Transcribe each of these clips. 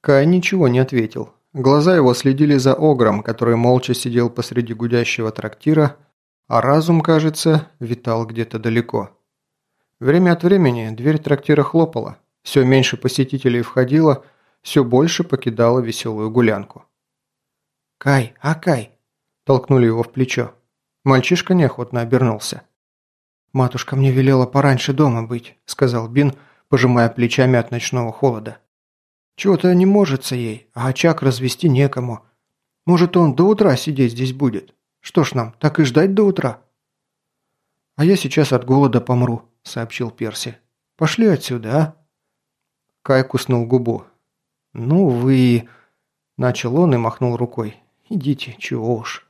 Кай ничего не ответил. Глаза его следили за Огром, который молча сидел посреди гудящего трактира, а разум, кажется, витал где-то далеко. Время от времени дверь трактира хлопала, все меньше посетителей входило, все больше покидало веселую гулянку. «Кай, а Кай!» – толкнули его в плечо. Мальчишка неохотно обернулся. «Матушка мне велела пораньше дома быть», – сказал Бин, пожимая плечами от ночного холода. «Чего-то не можется ей, а очаг развести некому. Может, он до утра сидеть здесь будет? Что ж нам, так и ждать до утра?» «А я сейчас от голода помру», – сообщил Перси. «Пошли отсюда, а?» Кай куснул губу. «Ну вы...» – начал он и махнул рукой. «Идите, чего уж».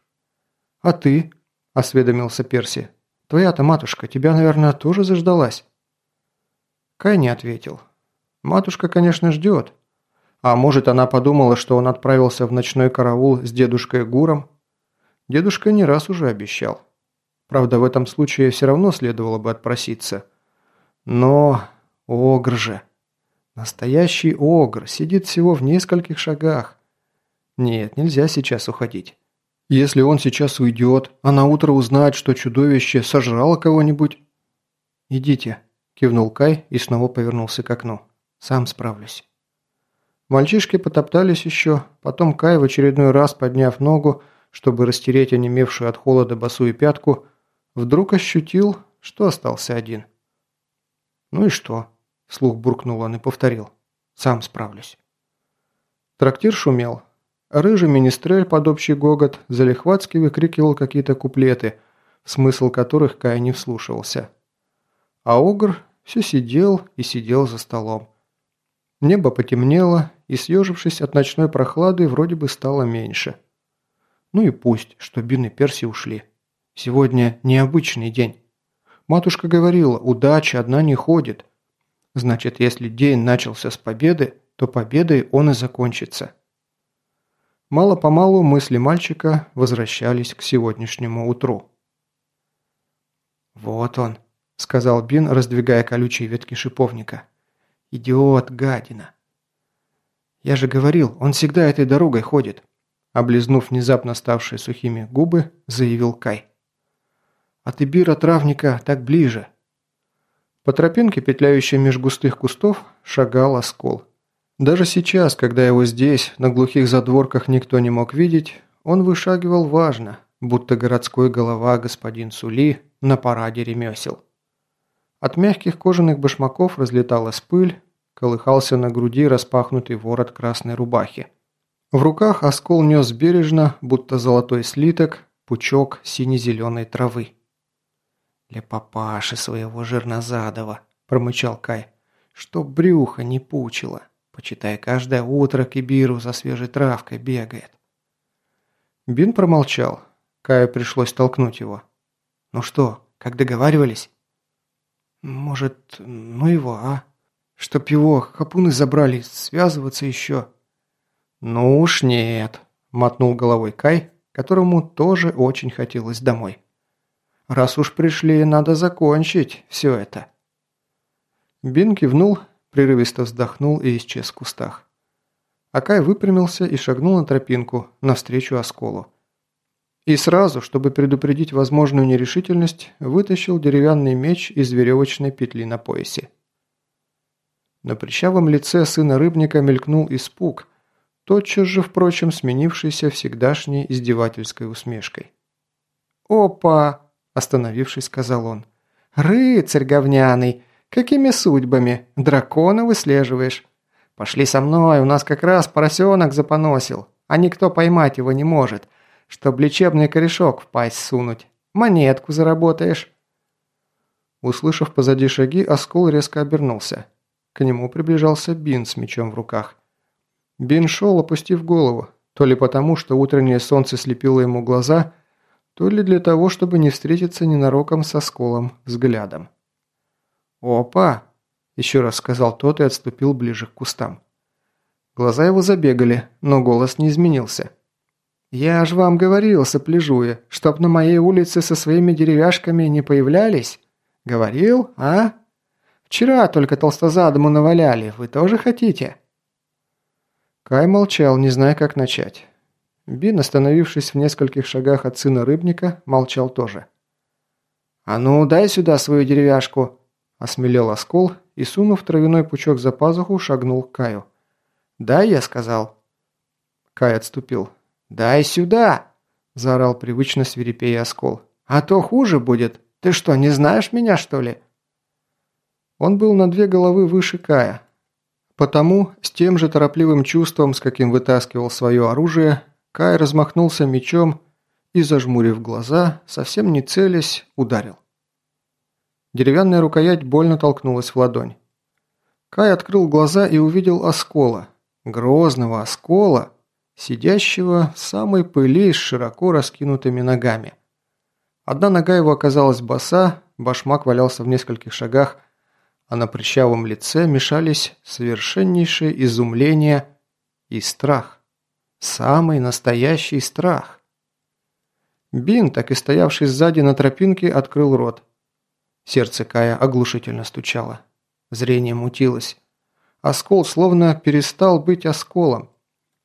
«А ты?» – осведомился Перси. «Твоя-то матушка тебя, наверное, тоже заждалась?» Кай не ответил. «Матушка, конечно, ждет. А может, она подумала, что он отправился в ночной караул с дедушкой Гуром? Дедушка не раз уже обещал. Правда, в этом случае все равно следовало бы отпроситься. Но... Огр же. Настоящий Огр сидит всего в нескольких шагах. Нет, нельзя сейчас уходить. Если он сейчас уйдет, а на утро узнает, что чудовище сожрало кого-нибудь... «Идите», – кивнул Кай и снова повернулся к окну. «Сам справлюсь». Мальчишки потоптались еще, потом Кай в очередной раз, подняв ногу, чтобы растереть онемевшую от холода босую пятку, вдруг ощутил, что остался один. «Ну и что?» – вслух буркнул он и повторил. «Сам справлюсь». Трактир шумел. Рыжий министрель под общий гогот залихватски выкрикивал какие-то куплеты, смысл которых Кай не вслушивался. А Огр все сидел и сидел за столом. Небо потемнело, и, съежившись от ночной прохлады, вроде бы стало меньше. Ну и пусть, что Бин и Перси ушли. Сегодня необычный день. Матушка говорила, удача одна не ходит. Значит, если день начался с победы, то победой он и закончится. Мало-помалу мысли мальчика возвращались к сегодняшнему утру. «Вот он», – сказал Бин, раздвигая колючие ветки шиповника. «Идиот, гадина!» «Я же говорил, он всегда этой дорогой ходит», – облизнув внезапно ставшие сухими губы, заявил Кай. «От Ибира травника так ближе». По тропинке, петляющей меж густых кустов, шагал оскол. Даже сейчас, когда его здесь, на глухих задворках никто не мог видеть, он вышагивал важно, будто городской голова господин Сули на параде ремесел. От мягких кожаных башмаков разлеталась пыль, колыхался на груди распахнутый ворот красной рубахи. В руках оскол нес бережно, будто золотой слиток, пучок сине-зеленой травы. «Для папаши своего жирнозадого», – промычал Кай, – «чтоб брюхо не пучило». Почитай, каждое утро к за свежей травкой бегает. Бин промолчал. Каю пришлось толкнуть его. «Ну что, как договаривались?» «Может, ну его, а? Чтоб его хапуны забрали, связываться еще?» «Ну уж нет», – мотнул головой Кай, которому тоже очень хотелось домой. «Раз уж пришли, надо закончить все это». Бин кивнул прерывисто вздохнул и исчез в кустах. Акай выпрямился и шагнул на тропинку, навстречу осколу. И сразу, чтобы предупредить возможную нерешительность, вытащил деревянный меч из веревочной петли на поясе. На прищавом лице сына рыбника мелькнул испуг, тотчас же, впрочем, сменившийся всегдашней издевательской усмешкой. «Опа!» – остановившись, сказал он. «Рыцарь говняный! Какими судьбами? Дракона выслеживаешь? Пошли со мной, у нас как раз поросенок запоносил, а никто поймать его не может, чтоб лечебный корешок в пасть сунуть. Монетку заработаешь». Услышав позади шаги, Оскол резко обернулся. К нему приближался Бин с мечом в руках. Бин шел, опустив голову, то ли потому, что утреннее солнце слепило ему глаза, то ли для того, чтобы не встретиться ненароком со Осколом взглядом. «Опа!» – еще раз сказал тот и отступил ближе к кустам. Глаза его забегали, но голос не изменился. «Я ж вам говорил, сопляжуя, чтоб на моей улице со своими деревяшками не появлялись. Говорил, а? Вчера только толстозадому наваляли, вы тоже хотите?» Кай молчал, не зная, как начать. Бин, остановившись в нескольких шагах от сына рыбника, молчал тоже. «А ну, дай сюда свою деревяшку!» – осмелел оскол и, сунув травяной пучок за пазуху, шагнул к Каю. «Дай, я сказал». Кай отступил. «Дай сюда!» – заорал привычно свирепея оскол. «А то хуже будет. Ты что, не знаешь меня, что ли?» Он был на две головы выше Кая. Потому, с тем же торопливым чувством, с каким вытаскивал свое оружие, Кай размахнулся мечом и, зажмурив глаза, совсем не целясь, ударил. Деревянная рукоять больно толкнулась в ладонь. Кай открыл глаза и увидел оскола, грозного оскола, сидящего в самой пыли с широко раскинутыми ногами. Одна нога его оказалась боса, башмак валялся в нескольких шагах, а на прыщавом лице мешались совершеннейшее изумление и страх. Самый настоящий страх. Бин, так и стоявший сзади на тропинке, открыл рот. Сердце Кая оглушительно стучало. Зрение мутилось. Оскол словно перестал быть осколом.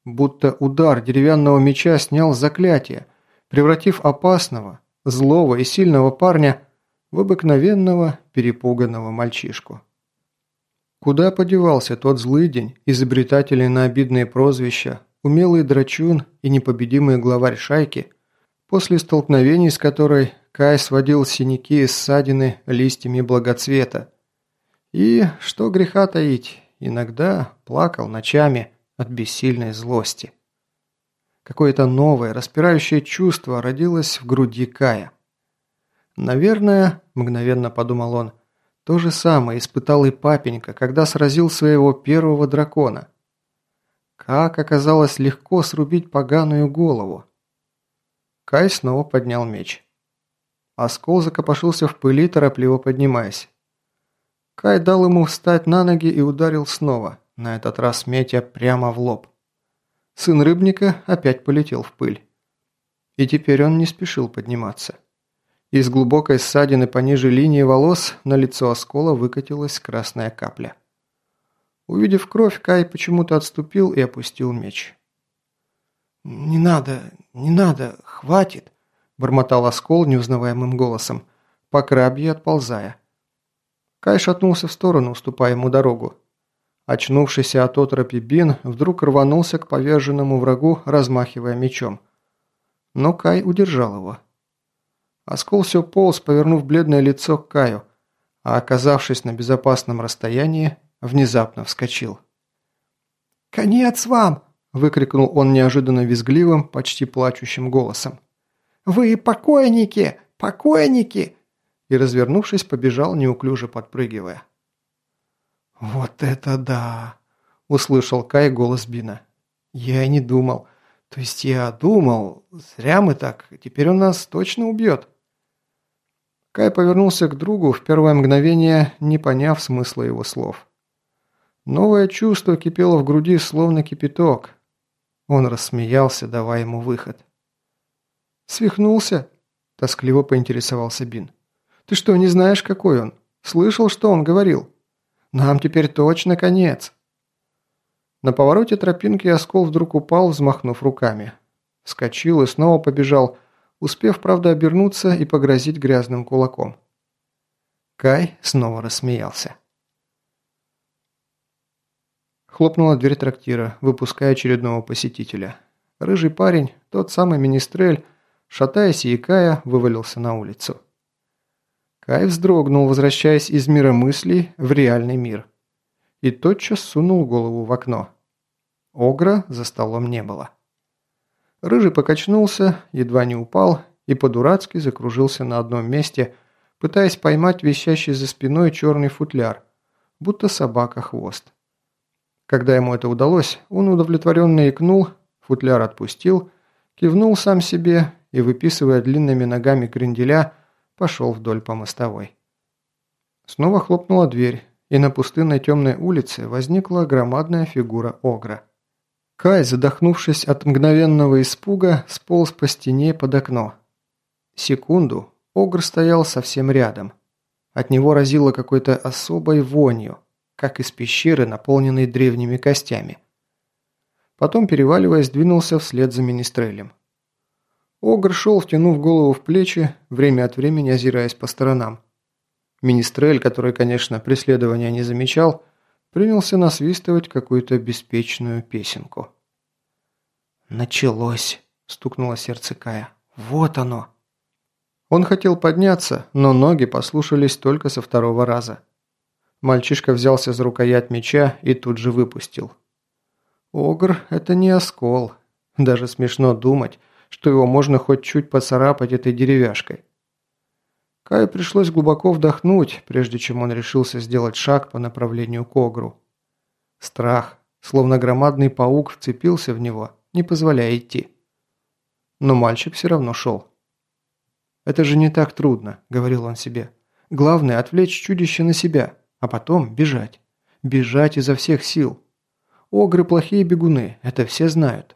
Будто удар деревянного меча снял заклятие, превратив опасного, злого и сильного парня в обыкновенного перепуганного мальчишку. Куда подевался тот злый день, изобретателей на обидные прозвища, умелый драчун и непобедимый главарь шайки, после столкновений с которой Кай сводил синяки и ссадины листьями благоцвета. И, что греха таить, иногда плакал ночами от бессильной злости. Какое-то новое, распирающее чувство родилось в груди Кая. «Наверное, – мгновенно подумал он, – то же самое испытал и папенька, когда сразил своего первого дракона – как оказалось легко срубить поганую голову. Кай снова поднял меч. Оскол закопошился в пыли, торопливо поднимаясь. Кай дал ему встать на ноги и ударил снова, на этот раз метя прямо в лоб. Сын рыбника опять полетел в пыль. И теперь он не спешил подниматься. Из глубокой ссадины пониже линии волос на лицо оскола выкатилась красная капля. Увидев кровь, Кай почему-то отступил и опустил меч. «Не надо, не надо, хватит!» – бормотал оскол неузнаваемым голосом, по крабье отползая. Кай шатнулся в сторону, уступая ему дорогу. Очнувшийся от отропи Бин вдруг рванулся к поверженному врагу, размахивая мечом. Но Кай удержал его. Оскол все полз, повернув бледное лицо к Каю, а оказавшись на безопасном расстоянии, внезапно вскочил. «Конец вам!» – выкрикнул он неожиданно визгливым, почти плачущим голосом. «Вы покойники! Покойники!» И, развернувшись, побежал, неуклюже подпрыгивая. «Вот это да!» – услышал Кай голос Бина. «Я и не думал. То есть я думал, зря мы так, теперь он нас точно убьет». Кай повернулся к другу в первое мгновение, не поняв смысла его слов. Новое чувство кипело в груди, словно кипяток. Он рассмеялся, давая ему выход. «Свихнулся?» – тоскливо поинтересовался Бин. «Ты что, не знаешь, какой он? Слышал, что он говорил? Нам теперь точно конец!» На повороте тропинки оскол вдруг упал, взмахнув руками. Вскочил и снова побежал, успев, правда, обернуться и погрозить грязным кулаком. Кай снова рассмеялся. Хлопнула дверь трактира, выпуская очередного посетителя. Рыжий парень, тот самый министрель, шатаясь и икая, вывалился на улицу. Кай вздрогнул, возвращаясь из мира мыслей в реальный мир. И тотчас сунул голову в окно. Огра за столом не было. Рыжий покачнулся, едва не упал и по-дурацки закружился на одном месте, пытаясь поймать висящий за спиной черный футляр, будто собака хвост. Когда ему это удалось, он удовлетворенно икнул, футляр отпустил, кивнул сам себе и, выписывая длинными ногами кренделя, пошел вдоль по мостовой. Снова хлопнула дверь, и на пустынной темной улице возникла громадная фигура Огра. Кай, задохнувшись от мгновенного испуга, сполз по стене под окно. Секунду Огр стоял совсем рядом. От него разило какой-то особой вонью – как из пещеры, наполненной древними костями. Потом, переваливаясь, двинулся вслед за министрелем. Огр шел, втянув голову в плечи, время от времени озираясь по сторонам. Министрель, который, конечно, преследования не замечал, принялся насвистывать какую-то беспечную песенку. «Началось!» – стукнуло сердце Кая. «Вот оно!» Он хотел подняться, но ноги послушались только со второго раза. Мальчишка взялся за рукоять меча и тут же выпустил. Огр – это не оскол. Даже смешно думать, что его можно хоть чуть поцарапать этой деревяшкой. Каю пришлось глубоко вдохнуть, прежде чем он решился сделать шаг по направлению к Огру. Страх, словно громадный паук, вцепился в него, не позволяя идти. Но мальчик все равно шел. «Это же не так трудно», – говорил он себе. «Главное – отвлечь чудище на себя, а потом бежать. Бежать изо всех сил. Огры – плохие бегуны, это все знают.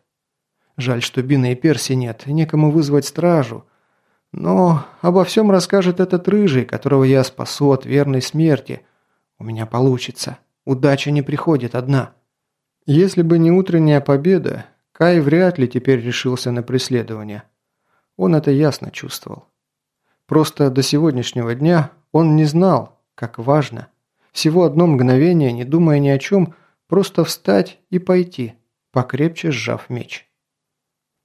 Жаль, что Бина и Перси нет, некому вызвать стражу. Но обо всем расскажет этот рыжий, которого я спасу от верной смерти. У меня получится. Удача не приходит одна». Если бы не утренняя победа, Кай вряд ли теперь решился на преследование. Он это ясно чувствовал. Просто до сегодняшнего дня он не знал, как важно. Всего одно мгновение, не думая ни о чем, просто встать и пойти, покрепче сжав меч.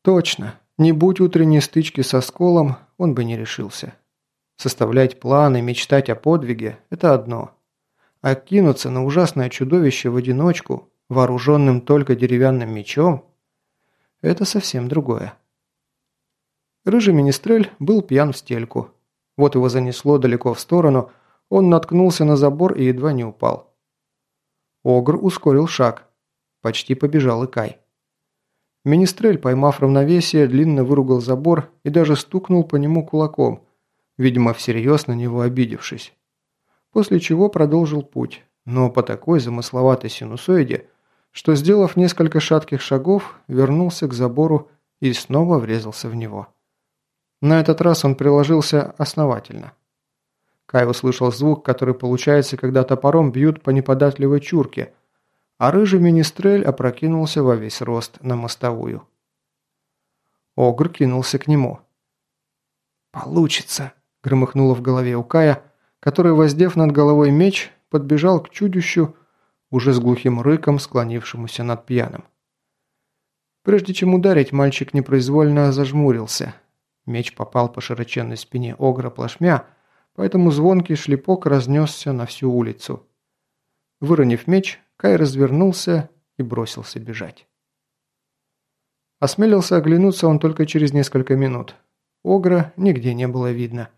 Точно, не будь утренней стычки со сколом, он бы не решился. Составлять планы, мечтать о подвиге – это одно. А кинуться на ужасное чудовище в одиночку, вооруженным только деревянным мечом – это совсем другое. Рыжий министрель был пьян в стельку. Вот его занесло далеко в сторону, он наткнулся на забор и едва не упал. Огр ускорил шаг. Почти побежал и Кай. Министрель, поймав равновесие, длинно выругал забор и даже стукнул по нему кулаком, видимо, всерьез на него обидевшись. После чего продолжил путь, но по такой замысловатой синусоиде, что, сделав несколько шатких шагов, вернулся к забору и снова врезался в него. На этот раз он приложился основательно. Кай услышал звук, который получается, когда топором бьют по неподатливой чурке, а рыжий министрель опрокинулся во весь рост на мостовую. Огр кинулся к нему. «Получится!» – громыхнуло в голове у Кая, который, воздев над головой меч, подбежал к чудищу, уже с глухим рыком, склонившемуся над пьяным. Прежде чем ударить, мальчик непроизвольно зажмурился – Меч попал по широченной спине огра плашмя, поэтому звонкий шлепок разнесся на всю улицу. Выронив меч, Кай развернулся и бросился бежать. Осмелился оглянуться он только через несколько минут. Огра нигде не было видно.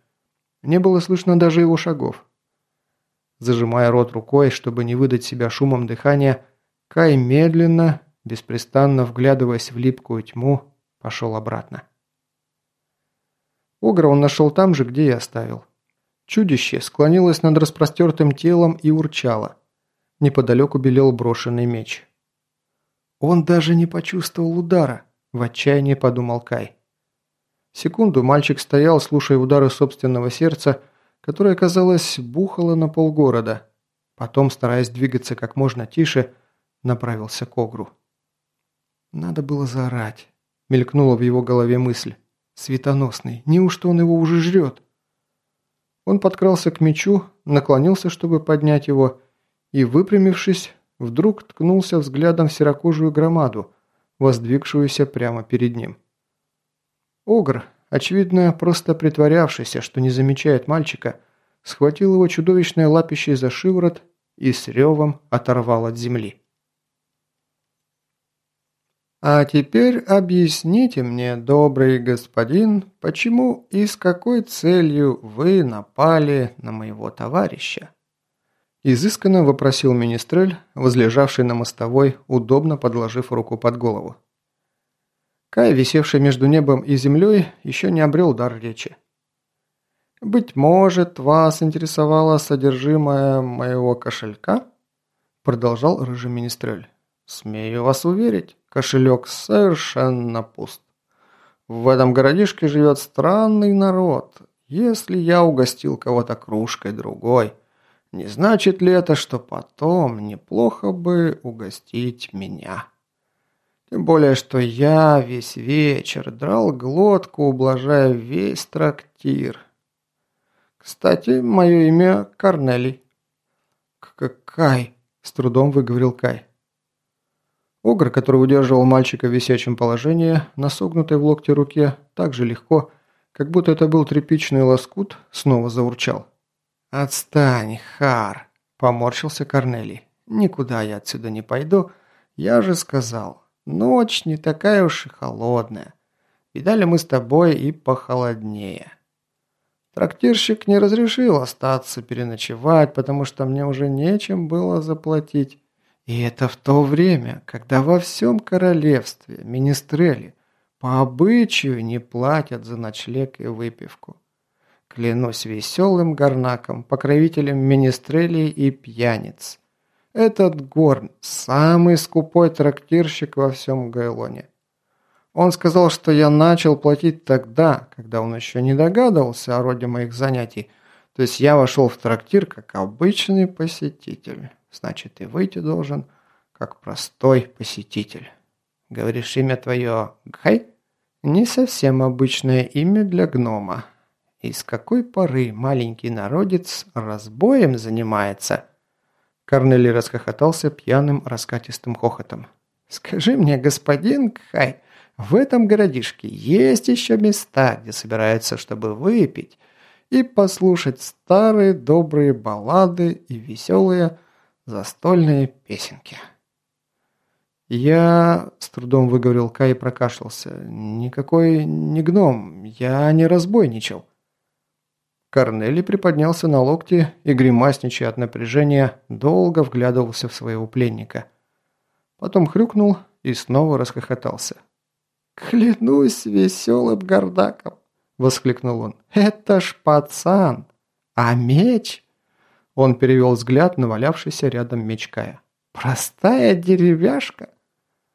Не было слышно даже его шагов. Зажимая рот рукой, чтобы не выдать себя шумом дыхания, Кай медленно, беспрестанно вглядываясь в липкую тьму, пошел обратно. Огра он нашел там же, где и оставил. Чудище склонилось над распростертым телом и урчало. Неподалеку белел брошенный меч. «Он даже не почувствовал удара», – в отчаянии подумал Кай. Секунду мальчик стоял, слушая удары собственного сердца, которое, казалось, бухало на полгорода. Потом, стараясь двигаться как можно тише, направился к Огру. «Надо было заорать», – мелькнула в его голове мысль. Светоносный, неужто он его уже жрет? Он подкрался к мечу, наклонился, чтобы поднять его, и, выпрямившись, вдруг ткнулся взглядом в серокожую громаду, воздвигшуюся прямо перед ним. Огр, очевидно, просто притворявшийся, что не замечает мальчика, схватил его чудовищное лапище за шиворот и с ревом оторвал от земли. А теперь объясните мне, добрый господин, почему и с какой целью вы напали на моего товарища?» Изысканно вопросил министрель, возлежавший на мостовой, удобно подложив руку под голову. Кай, висевший между небом и землей, еще не обрел дар речи. «Быть может, вас интересовало содержимое моего кошелька?» Продолжал рыжий министрель. «Смею вас уверить, Кошелек совершенно пуст. В этом городишке живет странный народ. Если я угостил кого-то кружкой другой, не значит ли это, что потом неплохо бы угостить меня? Тем более, что я весь вечер драл глотку, ублажая весь трактир. Кстати, мое имя Корнелий. Кай, с трудом выговорил Кай. Огр, который удерживал мальчика в висячем положении, на согнутой в локте руке, так же легко, как будто это был тряпичный лоскут, снова заурчал. «Отстань, Хар!» – поморщился Корнелий. «Никуда я отсюда не пойду. Я же сказал, ночь не такая уж и холодная. Видали мы с тобой и похолоднее». Трактирщик не разрешил остаться переночевать, потому что мне уже нечем было заплатить. И это в то время, когда во всем королевстве министрели по обычаю не платят за ночлег и выпивку. Клянусь веселым горнаком, покровителем министрелей и пьяниц. Этот Горн – самый скупой трактирщик во всем Гайлоне. Он сказал, что я начал платить тогда, когда он еще не догадывался о роде моих занятий. То есть я вошел в трактир как обычный посетитель. Значит, и выйти должен как простой посетитель. Говоришь, имя твое Гай? Не совсем обычное имя для гнома. И с какой поры маленький народец разбоем занимается? Корнели расхохотался пьяным раскатистым хохотом. «Скажи мне, господин Кхай, в этом городишке есть еще места, где собираются, чтобы выпить и послушать старые добрые баллады и веселые застольные песенки. «Я...» – с трудом выговорил Кай и прокашлялся. «Никакой не гном, я не разбойничал». Корнели приподнялся на локти и, гримасничая от напряжения, долго вглядывался в своего пленника. Потом хрюкнул и снова расхохотался. «Клянусь веселым гордаком!» – воскликнул он. «Это ж пацан! А меч?» Он перевел взгляд на валявшийся рядом меч Кая. «Простая деревяшка?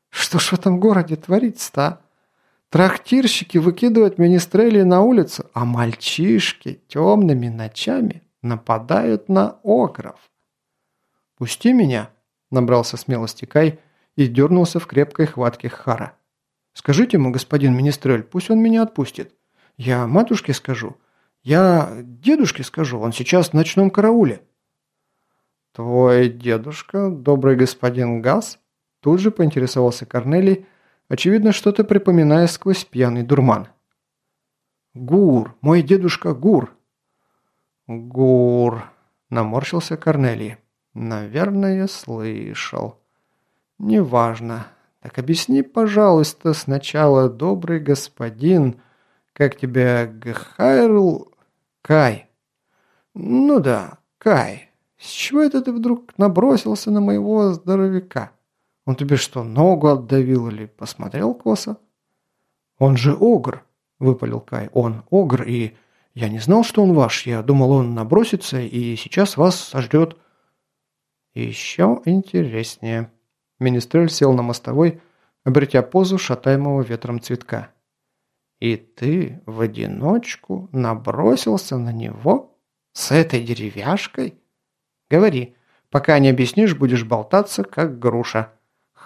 Что ж в этом городе творится-то, а? Трактирщики выкидывают министрели на улицу, а мальчишки темными ночами нападают на окров». «Пусти меня!» – набрался смелости Кай и дернулся в крепкой хватке Хара. Скажите ему, господин Министрель, пусть он меня отпустит. Я матушке скажу. Я дедушке скажу, он сейчас в ночном карауле». «Твой дедушка, добрый господин Газ?» Тут же поинтересовался Корнелий, очевидно, что-то припоминая сквозь пьяный дурман. «Гур! Мой дедушка Гур!» «Гур!» – наморщился Корнелий. «Наверное, слышал. Неважно. Так объясни, пожалуйста, сначала, добрый господин, как тебя Гхайрл... Кай. Ну да, Кай. С чего это ты вдруг набросился на моего здоровяка? Он тебе что, ногу отдавил или посмотрел косо? Он же огр, выпалил Кай. Он огр, и я не знал, что он ваш. Я думал, он набросится и сейчас вас сожрет. Еще интереснее. Министрель сел на мостовой, обретя позу шатаемого ветром цветка. «И ты в одиночку набросился на него? С этой деревяшкой? Говори, пока не объяснишь, будешь болтаться, как груша.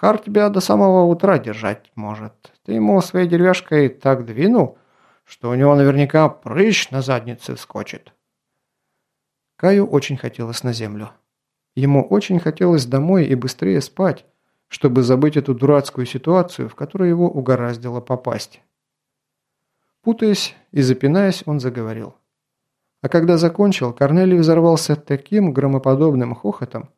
Хар тебя до самого утра держать может. Ты ему своей деревяшкой так двинул, что у него наверняка прыщ на заднице вскочит». Каю очень хотелось на землю. Ему очень хотелось домой и быстрее спать, чтобы забыть эту дурацкую ситуацию, в которую его угораздило попасть. Путаясь и запинаясь, он заговорил. А когда закончил, Корнелий взорвался таким громоподобным хохотом,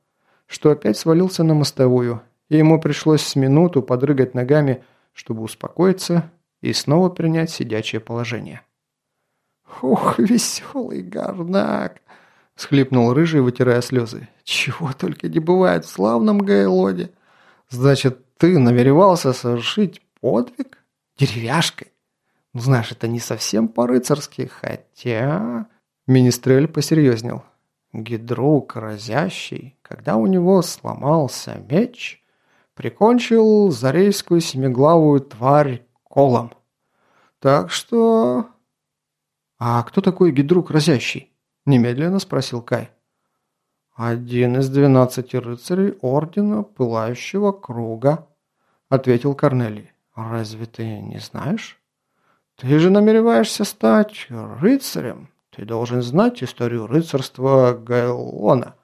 что опять свалился на мостовую, и ему пришлось с минуту подрыгать ногами, чтобы успокоиться и снова принять сидячее положение. «Ух, веселый горнак!» – схлипнул Рыжий, вытирая слезы. «Чего только не бывает в славном Гайлоде! Значит, ты намеревался совершить подвиг деревяшкой? Ну, знаешь, это не совсем по-рыцарски, хотя... Министрель посерьезнел. Гидрук разящий, когда у него сломался меч, прикончил зарейскую семиглавую тварь колом. Так что... «А кто такой Гидрук разящий?» – немедленно спросил Кай. Один из двенадцати рыцарей Ордена Пылающего Круга. – ответил Корнелий. «Разве ты не знаешь? Ты же намереваешься стать рыцарем. Ты должен знать историю рыцарства Гайлона.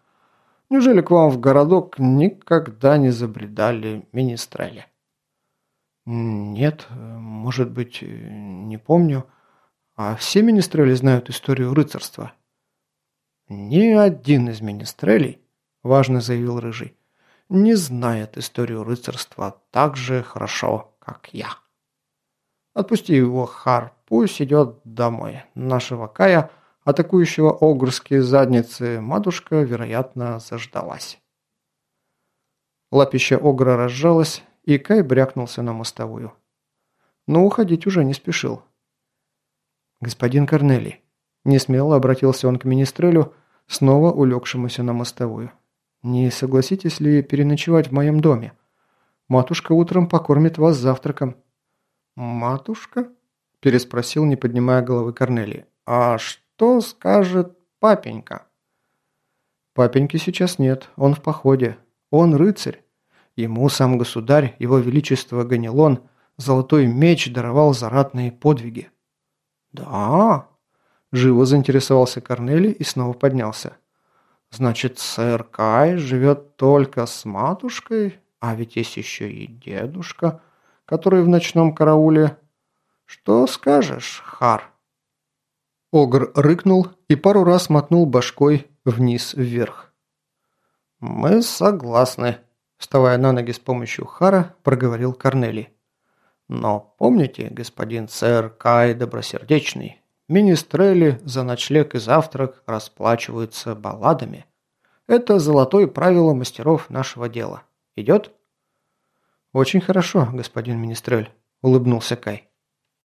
Неужели к вам в городок никогда не забредали министрели?» «Нет, может быть, не помню. А все министрели знают историю рыцарства?» «Ни один из министрелей», – важно заявил Рыжий, – «не знает историю рыцарства так же хорошо, как я». «Отпусти его, Хар, пусть идет домой. Нашего Кая, атакующего огрские задницы, матушка, вероятно, заждалась». Лапища огра разжалась, и Кай брякнулся на мостовую. Но уходить уже не спешил. «Господин Корнелий», – несмело обратился он к министрелю, снова улегшемуся на мостовую. «Не согласитесь ли переночевать в моем доме? Матушка утром покормит вас завтраком». «Матушка?» – переспросил, не поднимая головы Корнелий. «А что скажет папенька?» «Папеньки сейчас нет, он в походе. Он рыцарь. Ему сам государь, его величество Ганилон, золотой меч даровал за ратные подвиги». «Да?» – живо заинтересовался Корнелий и снова поднялся. «Значит, сэр Кай живет только с матушкой, а ведь есть еще и дедушка, который в ночном карауле. Что скажешь, Хар?» Огр рыкнул и пару раз мотнул башкой вниз-вверх. «Мы согласны», – вставая на ноги с помощью Хара, проговорил Корнелий. Но помните, господин сэр Кай Добросердечный, министрели за ночлег и завтрак расплачиваются балладами. Это золотое правило мастеров нашего дела. Идет? Очень хорошо, господин министрель, улыбнулся Кай.